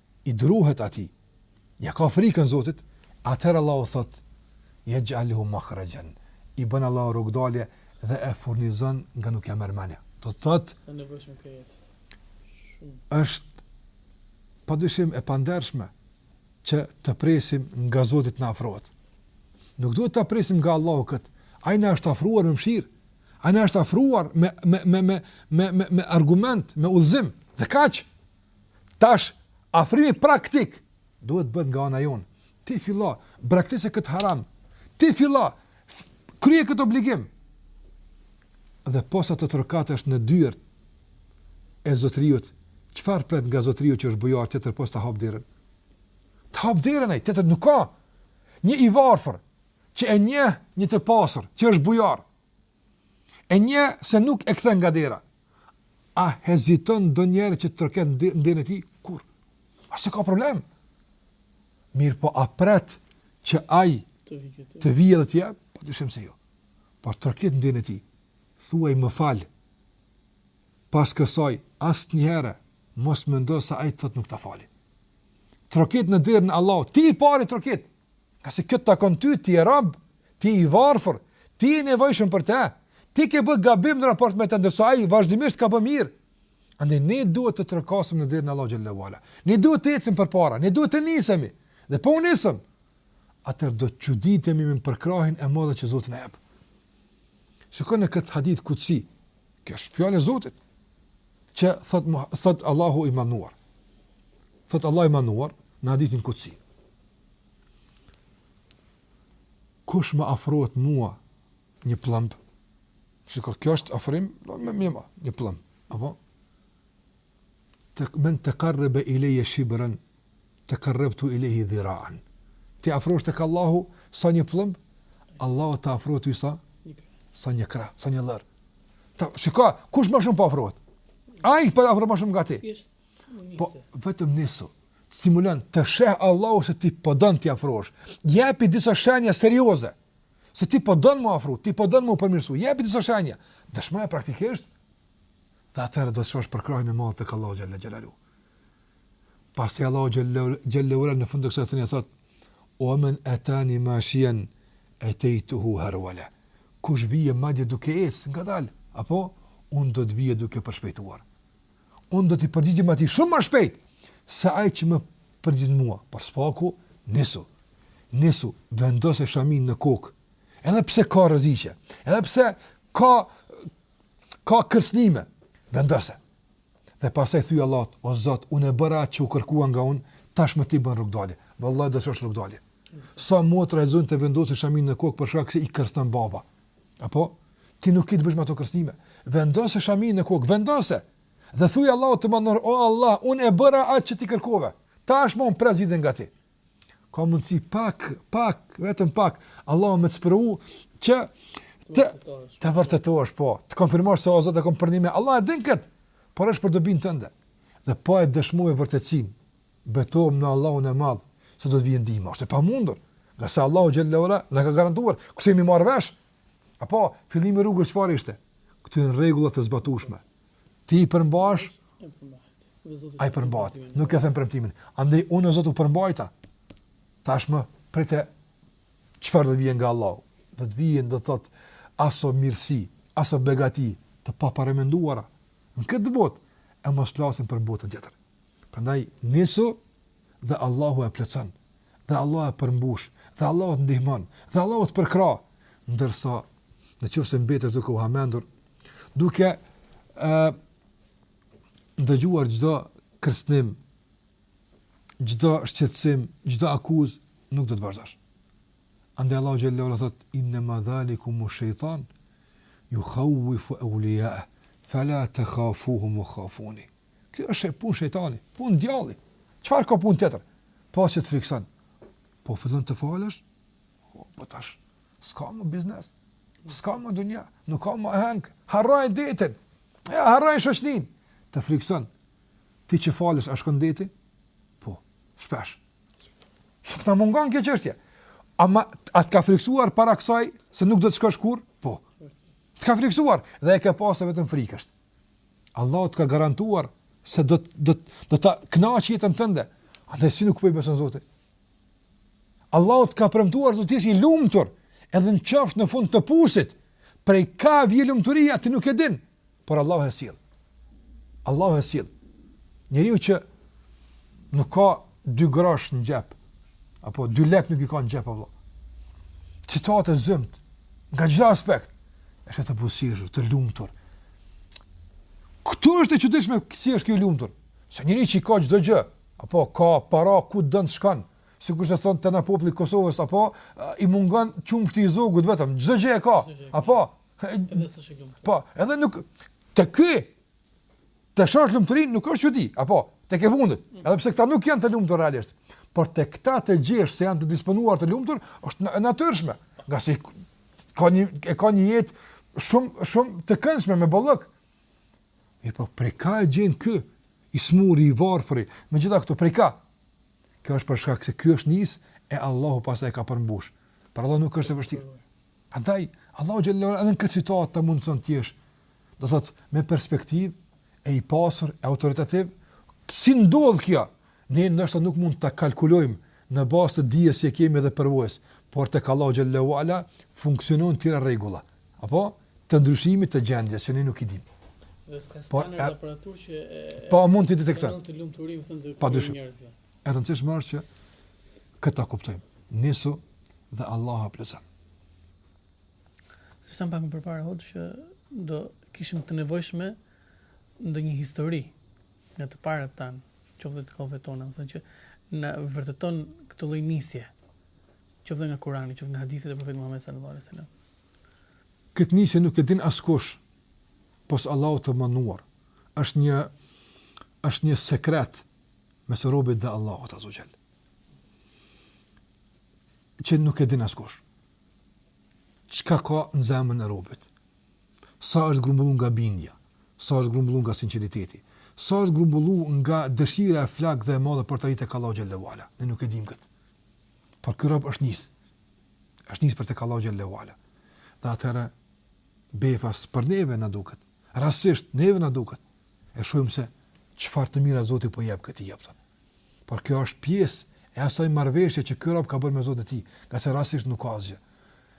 i druhet atij, ja ka frikën Zotit, atëherë Allahu thot, Yaj'al lahu makhrajan, i bën Allahu rrugëdalje dhe e furnizon nga nuk ja merr mendja. Do të thot, sa nevojshëm ka jetë. Është padyshim e pandershme që të presim nga Zoti të na afrohet. Nuk duhet ta presim nga Allahu kët. Ai na është afruar me mëshirë. Ai na është afruar me me me me me me, me argument, me udhëzim. Dhe kaq. Tash, afrimi praktik, duhet bëhet nga ana jonë. Ti fillo, braktise këtë haram. Ti fillo, kryje këtë obligim. Dhe posa të trokasësh në dyert e zotriut, çfarë pret nga zotriut që është bujar tjetër pos ta hapë derën? Ta hap derën ai, tjetër nuk ka. Një i varfër, që e njeh një të pasur, që është bujar, E njeh se nuk e kthen nga dera. A heziton ndonjëherë që të troket n'derën e tij? Kurrë. Ai s'e ka problem? Mirëpo a pret që ai të vijë dhe të jep? Padyshim se jo. Por trokit n'derën e tij. Thuaj më fal. Pas kësaj asnjëherë mos mendo se ai të thot nuk ta fali. Trokit në derën e Allahut. Ti i pari trokit. Ngase kjo të takon ty, ti je rob, ti je i varfër, ti je nevojshëm për te, ti ke bë gabim në raport me te, ndërsa ai vazhdimisht ka bë mirë. Andaj ne duhet të trokasim në derën e Allahut xhelle ue ala. Ne duhet të ecim përpara, ne duhet të nisemi. Dhe po u nisëm, atëherë do të çuditemi me përkrahjen e madhe që Zoti na jep. Shikoni këtë hadith kutsi, Kjo është fjalë e Zotit që thot thot Allahu i manduar. Thot Allahu i manduar në hadithin kutsi. Kush më afrohet mua një pllëmb? Shiko, kjo është afrim, domethënë një pllëmb. Apo men tekarrebe ilejje shibren, Taqarrabtu ileyhi dhira'an. Ti afrohesh tek Allahu sa një pllëmb, Allahu të afrohet ty sa sa një krah, sa një llërë. Tash shiko, kush më shumë po afrohet? Ai po afrohet më shumë nga ti. Po vetëm nisu stimulon të sheh Allahu se ti po don t'i afrohesh. Jepi disa shenja serioze se ti po don me u afru, ti po don me u përmirësu. Jepi disa shenja. Dëshmoje praktikisht dhe atëherë do të shosh përkrahjen e madhe të Allahut xhelle xhelaluhu. Pastaj Allahu xhelle ue ala në fund të kësaj thënie thotë: "Ue men atani mashiyan ataytuhu harwala." Kush vjen madje duke ecë ngadalë, apo unë do të vij duke përshpejtuar. Unë do t'i përgjigjem atij shumë më shpejt se ai që më përgjigjet mua. Por së paku nisu. Nisu vendose shamin në kokë. Edhe pse ka rreziqe, edhe pse ka ka kërcënime, vendose. Dhe pastaj thuj Allahut, o Zot, unë e bëra atë që u kërkua nga unë, tashmë ti bën rrugëdalje. Vallahi do të shohësh rrugëdalje. Sa motra hezitojnë të vendosin shaminë në kokë për shkak se i kërcënon baba. Apo ti nuk ki të bësh me ato kërcënime. Vendose shaminë në kokë, vendose. Dhe thuj Allahut të madhnuar, o Allah, unë e bëra atë që ti kërkove. Tashmë unë pres zgjidhje nga ti. ka mundësi pak, pak, vetëm pak, Allah me të sprovu, që të, të vërtetosh, po, të konfirmosh se o Zot e kom përnime, Allah e din këtë, por është për dobinë tënde. Dhe po e dëshmove vërtetësinë, betohem në Allahun e madh, se do të vijë ndihma, është e pamundur, ngase Allahu xhelle ue ala na ka garantuar, kështu jemi marrë vesh, apo, fillimi i rrugës çfarë ishte, këto janë rregulla të zbatushme, Ti i përmbahesh, ai përmbahet. Nuk e then premtimin. Andaj, unë o Zot u përmbajta. Tashmë prite çfarë do të vijnë nga Allahu. Do të vijnë do të thotë aso mirësi, aso begati të paparamenduara. Në këtë botë, e mos flasim për botën tjetër. Prandaj, nisu dhe Allahu e plotëson dhe Allahu e përmbush dhe Allahu të ndihmon dhe Allahu të përkrah ndërsa në qoftë se mbetesh duke u hamendur duke ndëgjuar çdo kërcënim çdo shqetësim çdo akuzë nuk do të vazhdosh andaj Allahu xhel-le ala thot inna ma zalikum shaytan yukhawifu awliya fala takhafuhum wa khafuni Kjo është punë shejtani, punë djalli. Çfarë ka punë tjetër? Pos që të frikson. Po fillon të falësh? Po, po tash s'ka më biznes. S'ka më dunja, nuk ka më hëngë. Harroje detin. Ja harroje shoqnin. Të frikson. Ti që falësh a shkon n'deti? Po, shpesh. Nuk na mungon kjo çështje. Ama a të ka friksuar para kësaj se nuk do të shkosh kurr? Po. Të ka friksuar dhe e ke pa se vetëm frikë është. Allahu të ka garantuar se do të do të do ta kënaqë jetën tënde. Andaj si nuk po i beson Zotit? Allahu të ka premtuar do të jesh i lumtur, edhe në qofsh në fund të pusit. Prej ka vjen lumturia ti nuk e din, por Allahu e sjell. Allahu e sjell. Njeriu që nuk ka dy grosh në xhep apo dy lek nuk i ka në xhep apo situatë e zymtë nga çdo aspekt e sheh të buzëqeshur të lumtur këtu është e çuditshme si është ky i lumtur se njeriu që ka çdo gjë apo ka para ku don të shkon sikurse thon te na populli i Kosovës apo i mungon qumështi i zogut vetëm çdo gjë e ka apo po edhe nuk te ky Të shosh lumturinë nuk është çudi, apo tek e fundit, edhe pse këta nuk janë të lumtur realisht, por tek këta të gjesh se janë të disponuar të lumtur, është e natyrshme, ngase ka një e ka një jetë shumë shumë të këndshme me bollëk. Mirëpo, prej ka e gjen ky i smuri, i varfëri, me gjithë këto, prej ka. Kjo është për shkak se ky është nis, e Allahu pastaj e ka përmbush. Për Allahun nuk është e vështirë. Andaj, Allahu xhel-le ala edhe në këtë situatë të mundëson të jesh, do thotë, me perspektivë, e i pasur, e autoritativ, si ndodh kjo, ne ndoshta nuk mund ta kalkulojmë në bazë të dijes që e kemi dhe përvojës, por tek Allahu xhel-le ala, funksionojn tjera rregulla, apo të ndryshimit të gjendjes, që ne nuk i dimë. Dhe s'ka standard po, aparatur që... E, po, mund ta detektojmë. Mund të lumturinë, thënë tek njerëzve. E rëndësishme është që këtë ta kuptojmë. Nisu dhe Allahu e plotëson. Siç tham pak më përpara sot që do kishim të nevojshme ndonjë histori nga të parët tan, qoftë të kohëve tona, do thotë që na vërteton këtë lloj nisje, qoftë nga Kurani, qoftë nga hadithet e profetit Muhamedit sallallahu alaihi wasallam. Këtë nisje nuk e din askush pos Allahut të madhëruar. Është një është një sekret mes robit dhe Allahut azza ue xhel. Që nuk e din askush. Çka ka në zemrën e robit? Sa është grumbulluar nga bindja, sa është grumbulluar nga sinqeriteti, sa është grumbulluar nga dëshira e flaktë dhe e madhe për të arritë te Allahu xhel-le ue ala. Ne nuk e dimë kët. Por ky rob është nis. Është nis për tek Allahu xhel-le ue ala. Dhe atëherë befas për neve na duket. Rastësisht neve na duket e shohim se çfarë të mira Zoti po jep këtij, i jepton. Por kjo është pjesë e asaj marrëveshje që ky rob ka bërë me Zotin e tij, ngase rastësisht nuk ka asgjë.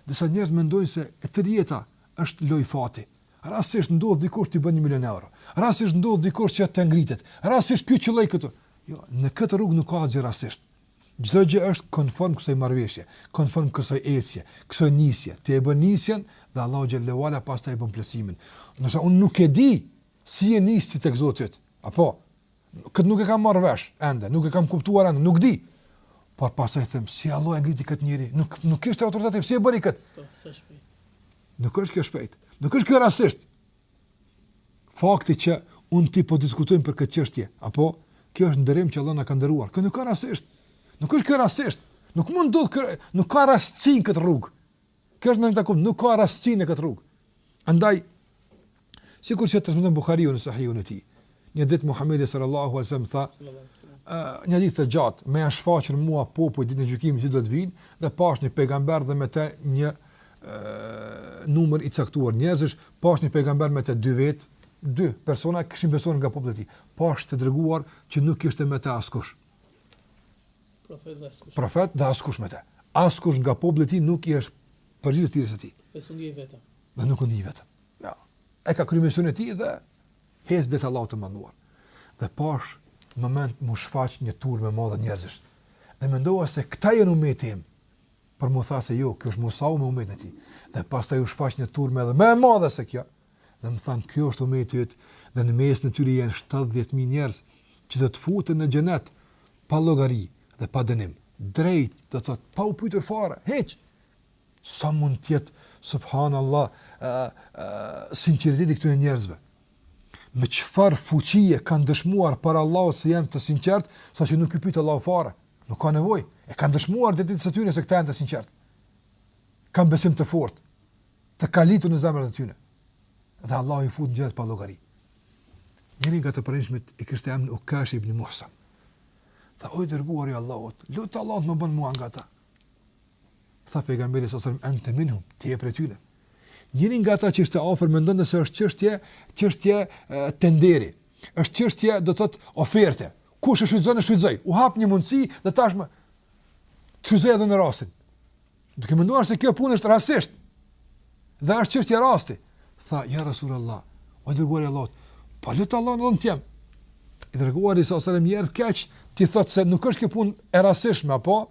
Disa njerëz mendojnë se e tërë jeta është loj fati. Rastësisht ndodh dikush t'i bën 1 milion euro. Rastësisht ndodh dikush që të ngritet. Rastësisht ky qëlloi këtu. Jo, në këtë rrugë nuk ka asgjë rastësisht. Çdo gjë është konform kësaj marrëveshje, konform kësaj ecje, kësaj nisje. Ti e bën nisjen dhe Allahu xhel-le ue ala pastaj e bën plotësimin. Nëse unë nuk e di si je nis ti tek Zoti yt, apo këtë nuk e kam marrë vesh ende, nuk e kam kuptuar ende, nuk di. Por pastaj them si Allahu e ngriti këtë njeri, nuk nuk kishte autoritet, si e bëri kët? Nuk është kjo shpejt. Nuk është kjo rastisht. fakti që unë ti po diskutojmë për këtë çështje, apo kjo është nderim që Allah na ka nderuar. Kjo nuk ka rastisht. Nuk është kjo rastisht. Nuk mund të ketë, nuk ka rastësi në këtë rrugë. Kjo është ndonjë takom, nuk ka rastësi në këtë rrugë. Andaj sikur që transmeton Buhariu në Sahihun e tij, Një ditë Muhamedi sallallahu alaihi wasallam tha, uh, një ditë të gjatë, më janë shfaqur mua popujt ditën e gjykimit që do të vijnë dhe pash një pejgamber dhe me të një uh, numër i caktuar njerëzish, pash një pejgamber me të dy vet, dy persona që kishin besuar nga populli i tij. Pash të dërguar që nuk kishte me të askush. Profet dhe askush. Profet dhe askush me të. Askush nga populli i tij nuk i është përgjigjur thirrjes së tij. Besundi i vetëm. Dhe nuk u ndi vetëm. Ja. E ka kry misionin e tij dhe Ec drejt Allahut të Madhëruar. Dhe pas një moment mu shfaq një turmë e madhe njerëzish. Dhe mendova se këta janë ummeti im. Por mu tha se jo, ky është Musau me ummetin e tij. Dhe pastaj u shfaq një turmë edhe më e madhe se kjo. Dhe më thanë, ky është ummeti yt dhe në mesin e tyre janë 70000 njerëz që do të futen në xhenet pa llogari dhe pa dënim. Drejt, do të thotë pa u pyetur fare, hiç. Sa mund të jetë subhanallah sinqeriteti i këtyre njerëzve? Me çfarë fuqie kanë dëshmuar para Allahut se janë të sinqertë, saqë nuk i pyet Allahu fare, nuk ka nevojë. E kanë dëshmuar te jetës së tyre se këta janë të sinqertë. Kan besim të fortë, të kalitur në zemrat e tyre. Dhe Allahu i fut në xhenet pa llogari. Njëri nga të pranishmit e kishte emrin Ukash ibn Muhsan. Tha o i dërguari i Allahut, lute Allahun të më bën mua nga ta. Tha pejgamberi sa selam an te minhum, ti je prej tyre. Njëri nga ata që ishte afër mendonte se është çështje, çështje tenderi. Është çështje, do thotë, oferte. Kush e shfrytëzoi e shfrytëzoi. U hap një mundësi dhe tashmë shfrytëzoje edhe ti rastin. Duke menduar se kjo punë është rastësisht. Dhe është çështje rasti. Tha ja Rasulullah, o i dërguari i Allahut, po lut Allahun dhe ti. I dërguari sa selam i erdh keq, ti thot se nuk është kjo punë e rastësishme apo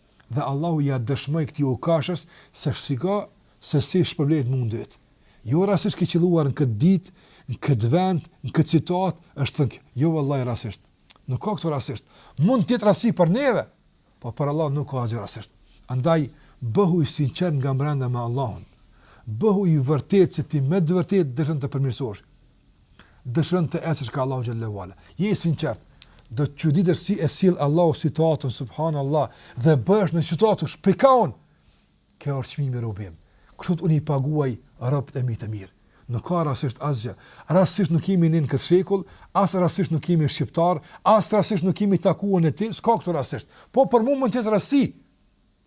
Dhe Allahu ia dëshmoi këtij Ukashës se shiko se si shpërblehet mundi yt. Jo rastësisht ke qëlluar në këtë ditë, në këtë vend, në këtë situatë, është thënë kjo. Jo vallahi rastësisht. Nuk ka këtu rastësisht. Mund të jetë rastësi për neve, po për Allah nuk ka asgjë rastësisht. Andaj bëhu i sinqert nga brenda me Allahun. Bëhu i vërtetë se ti me të vërtetë dëshon të përmirësohesh. dëshiron të ecësh ka Allahu xhelle ue ala. Je i sinqert. Do të çuditesh si e sjell Allahu situatën subhanallah dhe bëhesh në situatë të shpëton. Ky është çmimi rob im. Kështu unë i paguaj robt e mi të mirë. Nuk ka rasisht asgjë. Rasisht nuk jemi në këtë shekull, as rasisht nuk jemi shqiptar, as rasisht nuk jemi taku unë e ti, s'ka këtu rasisht. Po për mua mund të jetë rasti.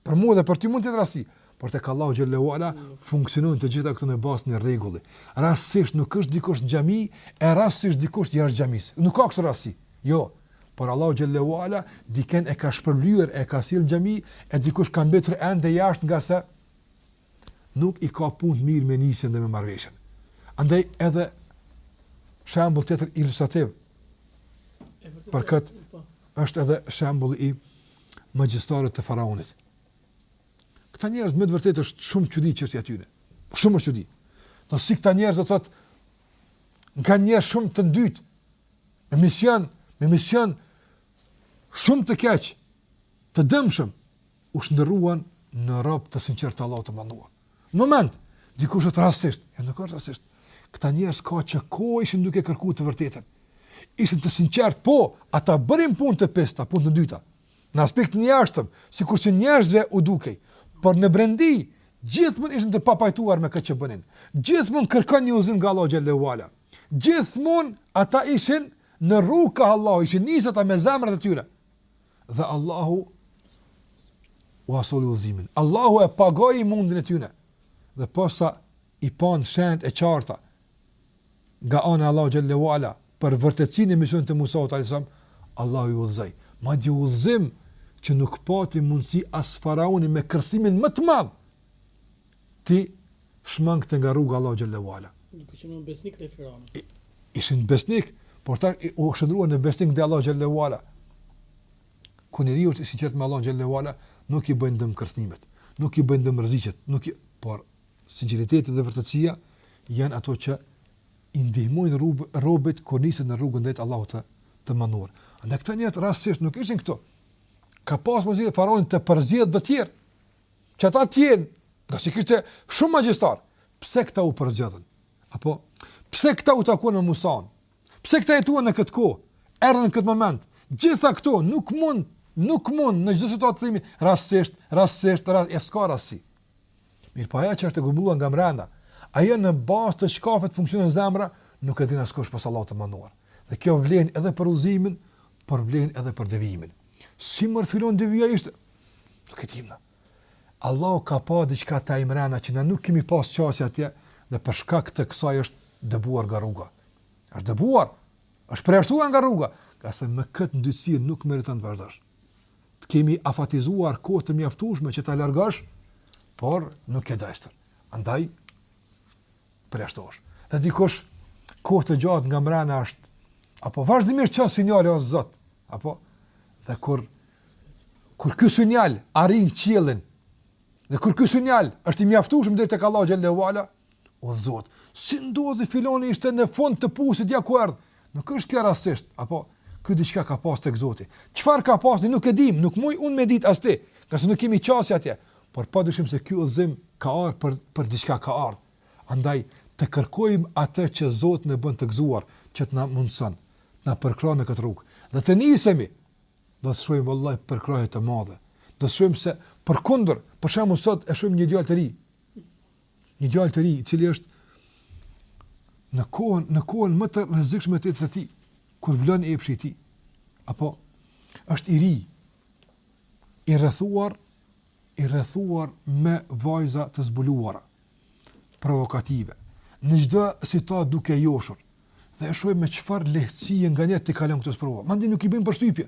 Për mua dhe për ty mund të jetë rasti, por tek Allahu xhelle ue ala funksionojnë të gjitha këto në bazë një rregulli. Rastësisht nuk është dikush në xhami, e rastësisht dikush jashtë xhamisë. Nuk ka kështu rasti. Jo. Por Allahu xhelle ue ala dikën e ka shpërblyer, e ka sill në xhami, e dikush ka mbetur ende jashtë ngase nuk i ka punët mirë me nisjen dhe me marrëveshjen. Andaj edhe shembull tjetër ilustrativ për këtë po. është edhe shembulli i magjistarëve të faraonit. Këta njerëz me të vërtetë është shumë çudi çështja e tyne. Shumë është çudi. Se si këta njerëz do thotë nga njerëz shumë të ndytë me mision, me mision shumë të keq, të dëmshëm u shndërruan në rob të sinqertë të Allahut të madhëruar. Në moment, dikush thotë rastësisht, jo nuk është rastësisht. Këta njerëz kahera ishin duke kërku të vërtetën. Ishin të sinqert, po, ata bënin punë të pista, punë të ndyta. Në aspektin e jashtëm, sikurse njerëzve u dukej, por në brendi, gjithmon ishin të papajtuar me këtë që bënin. Gjithmon kërkonin udhëzim nga Allahu xhelle ue ala. Gjithmon ata ishin në rrugë ka Allahu, ishin nisë ata me zemrat e tyre. Dhe Allahu ua soli udhëzimin. Allahu e pagoi mundin e tyre. Dhe posa i pan shenjat e qarta nga ana e Allahut xhelle ue ala për vërtetësinë e misionit të Musaut alejhi selam, Allahu i udhëzoi. Madje udhëzim që nuk pati mundësi as faraoni me kërcënimin më të madh t'i shmangte nga rruga Allahu xhalla wala. Nuk ishin më besnik te Firauni. Ishin besnik, por ata u shndërruan në besnik te Allahu xhalla wala. Kur njeriu është i sigurt me Allahu xhalla wala, nuk i bëjnë dëm kërcënimet, nuk i bëjnë dëm rreziqet, nuk i por sinqeriteti dhe vërtetësia janë ato që i ndihmojnë robët kur nisen në rrugën drejt Allahut të, të madhëruar. Andaj këta njerëz rastësisht nuk ishin këto. Ka pas mundësi faraoni të përzgjedhë të tjerë. që ata të jenë, ngase kishte shumë magjistar, pse këta u përzgjedhën? Apo, pse këta u takuan me Musanë? Pse këta jetuan në këtë kohë? Erdhën në këtë moment? Gjitha këto nuk mund, nuk mund në çdo situatë të themi, rastisht, rastisht, rastisht, e s'ka rasti. Mirëpo po ajo që është e grumbulluar nga mrenda, ajo në bazë të çkafit funksionon zemra, nuk e din askush pos Allahut të madhëruar. Dhe kjo vlen edhe për udhëzimin, por vlen edhe për devijimin. Si more filani devijoi ishte? Nuk e dimë. Allahu ka pa diçka te ai mrena që na nuk kemi pas qasje atje dhe për shkak të kësaj është dëbuar nga rruga. Është dëbuar, është përjashtuar nga rruga, ngase me këtë ndytësi nuk meriton të vazhdosh. Të kemi afatizuar kohë të mjaftueshme që ta largosh, por nuk ke dashtë. Andaj përjashtohesh. Dhe dikush kohë të gjatë nga mrena është apo vazhdimisht çon sinjale o Zot, apo dhe kur kur ky sinjal arrin qiellin dhe kur ky sinjal është i mjaftueshëm deri tek Allahu xhallahu ala, o Zot, si ndodhi filani ishte në fund të pusit ja ku erdhi. Nuk është kjo rastisht, apo ky diçka ka pas tek Zoti. Çfarë ka pas ne nuk e dimë, nuk muj unë me ditë as ti, ngase nuk kemi qasje atje. Por padyshim se ky udhëzim ka ardhur për për diçka ka ardhur. Andaj të kërkojmë atë që Zoti na bën të gëzuar, që të na mundësojë, të na përkrahë në këtë rrugë. Dhe të nisemi, do të shohim vallahi përkrahje të madhe. Do të shohim se përkundër, për shembull sot e shohim një djalë të ri, Një djalë të ri, i cili është në kohën në kohën më të rrezikshme të jetës së tij, kur vlon epshi i tij. Apo është i ri, i rrethuar, i rrethuar me vajza të zbuluara, provokative. Në çdo situatë duke e joshur dhe e shohim me çfarë lehtësie nganjëherë i kalon këto sprova. Madje nuk i bëjnë përshtypje.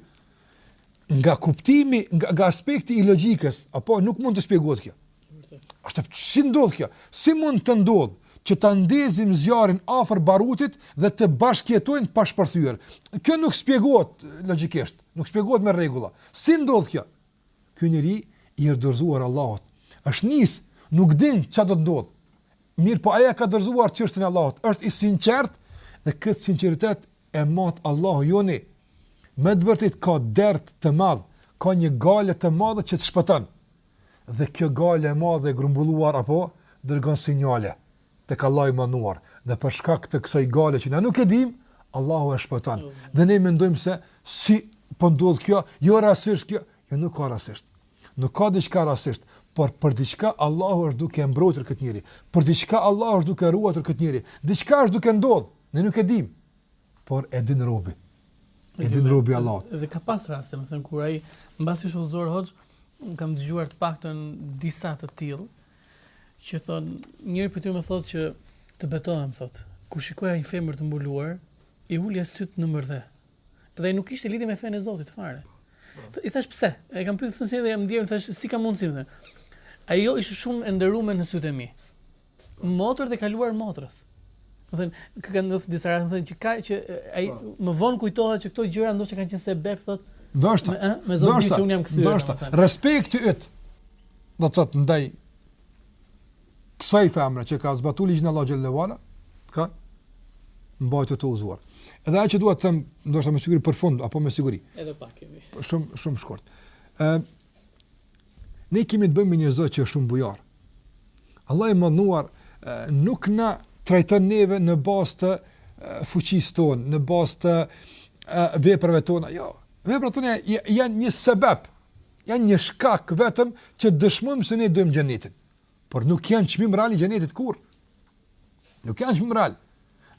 Nga kuptimi, nga, nga aspekti i logjikës, apo nuk mund të shpjegohet kjo. Ashtu, si ndodh kjo? Si mund të ndodhë që të ndezim zjarrin afër barutit dhe të bashkjetojnë pa shpërthyër? Kjo nuk shpjegohet logjikisht, nuk shpjegohet me rregulla. Si ndodh kjo? Ky njeri i dorëzuar Allahut. është nisë, nuk din çka do të ndodhë. Mirëpo ai ia ka dorëzuar çështjen Allahut, është i sinqert dhe këtë sinqeritet e madh Allahu yni me të vërtetë ka dert të madh ka një qëllim të madh që të shpëton dhe kjo gajle e madhe e grumbulluar apo dërgon sinjale të ka laj manuar dhe për shkak të kësaj gajle që ne nuk e dim Allahu e shpëton mm. dhe ne mendojmë se si po ndodh po kjo, jo rastësisht kjo, jo nuk ka rastësisht, nuk ka diçka rastësisht por për diçka Allahu është duke mbrojtur këtë njeri, për diçka Allahu është duke ruajtur këtë njeri, diçka është duke ndodhur. Ne nuk e dimë, por e din robi. E din robi i Allahut. Dhe ka pas raste, me thënë, kur ai mbasi është zgjuar, hoxhë, unë kam dëgjuar të paktën disa të tillë që thonë, njëri prej tyre më thotë që të betohem, thotë, kur shikoja një femër të mbuluar, i ulja sytë në dhe. Dhe ai nuk kishte lidhje me fenë e Zotit fare. I thashë pse? E kam pyetur se jam ndjerë, thashë si ka mundësi më. Ajo ishte shumë e nderuar në sytë e mi. Motër të kaluar motrës. Do të thënë, ka kanë ndodhur disa raste thonë që ka që ai pa më vonë kujtohet që këto gjëra ndoshta kanë qenë sebeb thotë. Ndoshta. Me, me zonë që unë jam kthyer. Ndoshta. Respekti yt. Do të thotë ndaj kësaj femre që ka zbatuar ligjin e Allahu xhel-le ue ala, ka mbajtë të uzuar. Edhe ajo që dua të them, ndoshta me siguri për fund apo me siguri. Edhe pak kemi. Po, shumë shumë shkurt. Ë, Ne kemi të bëjmë me një Zot që është shumë bujar. Allahu i madhëruar nuk na trajton neve në bazë të fuqisë tonë, në bazë të veprave tona. Jo, veprat tona janë një sebep, janë një shkak vetëm që dëshmojmë se ne dojmë xhenetin. Por nuk janë çmim real i xhenetit kurrë. Nuk janë çmim real.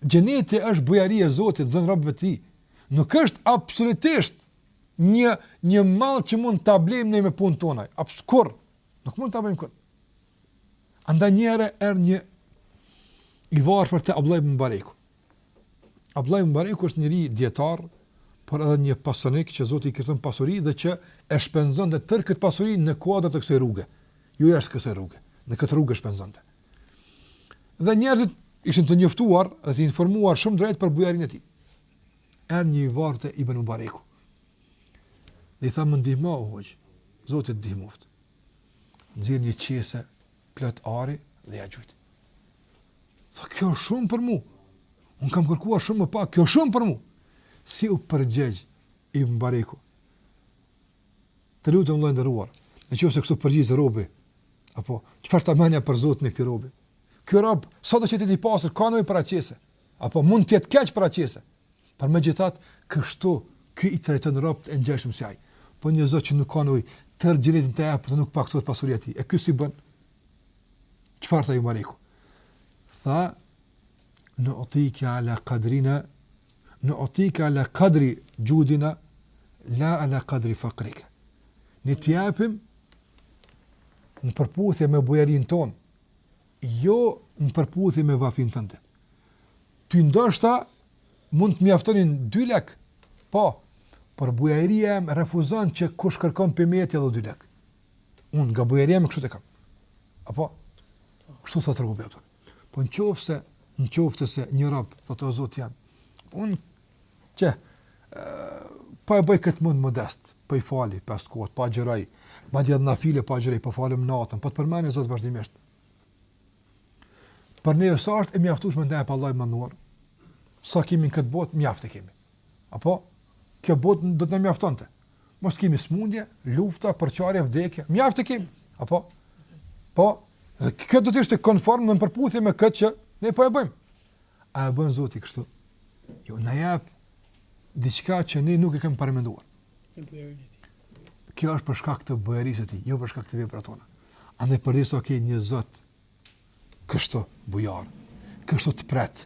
Xheneti është bujari e Zotit, dhënë robëve të tij. Nuk është absolutisht një një mall që mund ta blejmë ne me punën tonë. Askurrë nuk mund ta blejmë këtë. Andaj një herë erdhi një i varfër te Abdullah ibn Mubareku. Abdullah ibn Mubareku është njeri dijetar, por edhe një pasanik që Zoti i kish dhënë pasuri dhe që e shpenzonte tërë këtë pasuri në kuadër të kësaj rruge. Jo jashtë kësaj rruge, në këtë rrugë e shpenzonte. Dhe njerëzit ishin të njoftuar dhe të informuar shumë drejt për bujarinë e tij. Erdh një i varfër te Ibn Mubareku. Dhe i tha më ndihmo o hoxhë, Zoti t'ndihmoftë. Nxjerr një qese, plot ari dhe ia gjuajti. Tha, kjo është shumë për mu. Unë kam kërkuar shumë më pak, kjo është shumë për mu. Si u përgjegj Ibn Mubareku? Të lutem vëllai i nderuar, në qoftë se kështu përgjigjet robi, apo çfarë të mendojmë për Zotin e këtij robi? Ky rob, sado që të jetë i pasur, ka nevojë për atë qese, apo mund të jetë keq për atë qese. Por megjithatë, kështu ky i trajton robtë e ngjashëm si ai. Po një Zot që nuk ka nevojë tërë xhenetin ta japë, nuk paksohet pasuria e tij. E ky si bën? Çfarë tha Ibn Mubareku? Tha, Nu'tike ala kadrina, nu'tike ala kadri xhudina, la ala kadri fakrike. Ne të japim në përputhje me bujarinë tonë, jo në përputhje me vafin tënde. Ty ndoshta mund të mjaftonin dy lek, po, por bujaria ime refuzon që kush kërkon prej meje t'i jap dy lek. Unë nga bujaria ime kështu të kam. Apo, kështu thot rëgubja pëtën. Po në qoftë se, në qoftë se një rob, thotë o Zoti jem, po unë që, po e bëj këtë mund modest, po i fali, pesë kohët, po agjëroj, madje dhe nafile po agjëroj, po falem natën, po të përmendi Zot vazhdimisht. Për neve sa është e mjaftueshme të na japë Allahu i madhëruar, sa kemi në këtë botë, mjaft e kemi. Apo kjo botë do të na mjaftonte. Mos të kemi smundje, lufta, përçarje, vdekje. Mjaft e kemi. Apo po, dhe kjo do të ishte konform në përputhje me këtë që ne po e bëjmë. A e bën Zoti kështu? Jo, na jap diçka që ne nuk e kemi paramenduar. Kjo është për shkak të bujarisë së tij, jo për shkak të veprave tona. Andaj përderisa ke një Zot kështu bujar, kështu të pret,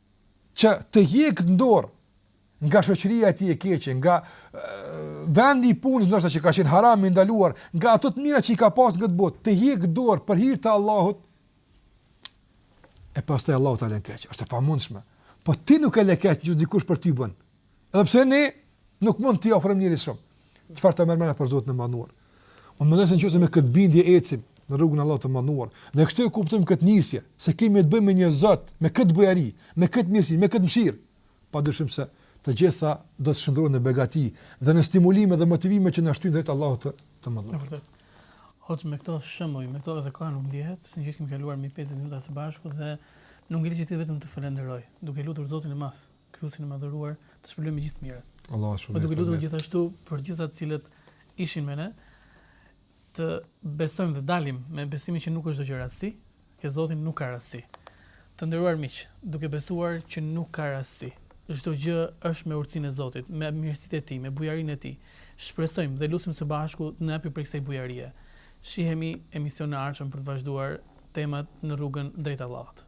që të heq dorë nga shoqëria e tij e keqe, nga vendi i punës ndoshta që ka qenë haram i ndaluar, nga ato të mira që i ka pas në këtë botë, të heq dorë për hir të Allahut. E pastaj Allahu ta lën keq, është e pamundshme. Po ti nuk e lë keq, që dikush për ty bën. Edhe pse ne nuk mund t'i ofrojmë njeriut shumë. Çfarë të merremi na për Zotin e Madhëruar? Unë mendoj se nëse me këtë bindje ecim në rrugën e Allahut të Madhëruar, dhe kështu e kuptojmë këtë nisje, se kemi të bëjmë me një Zot, me këtë bujari, me këtë mirësi, me këtë mshirë, pa dyshim se të gjitha do të shndërrohen në begati dhe në stimulime dhe motivime që na shtyjnë drejt Allahut të, të Madhëruar. Hoxhë me këto shembuj, me këto edhe koha nuk ndjehet, sinqerisht kemi kaluar mbi 50 minuta së bashku dhe nuk ngel tjetër vetëm të falenderoj, duke lutur Zotin e Madh, Krijuesin e Madhëruar të shpërblejë me gjithë të mirat. Allahu të shpërbleftë. Dhe duke lutur gjithashtu për gjithë ata të cilët ishin me ne, të besojmë dhe dalim me besimin që nuk është çdo gjë rasti, që Zoti nuk ka rasti. Të nderuar miq, duke besuar që nuk ka rasti, çdo gjë është me urtësinë e Zotit, me mirësitë e Tij, me bujarinë e Tij. Shpresojmë dhe lutemi së bashku të na japë prej kësaj bujarie. Shihemi emisionin e ardhshëm për të vazhduar temat në rrugën drejt Allahut.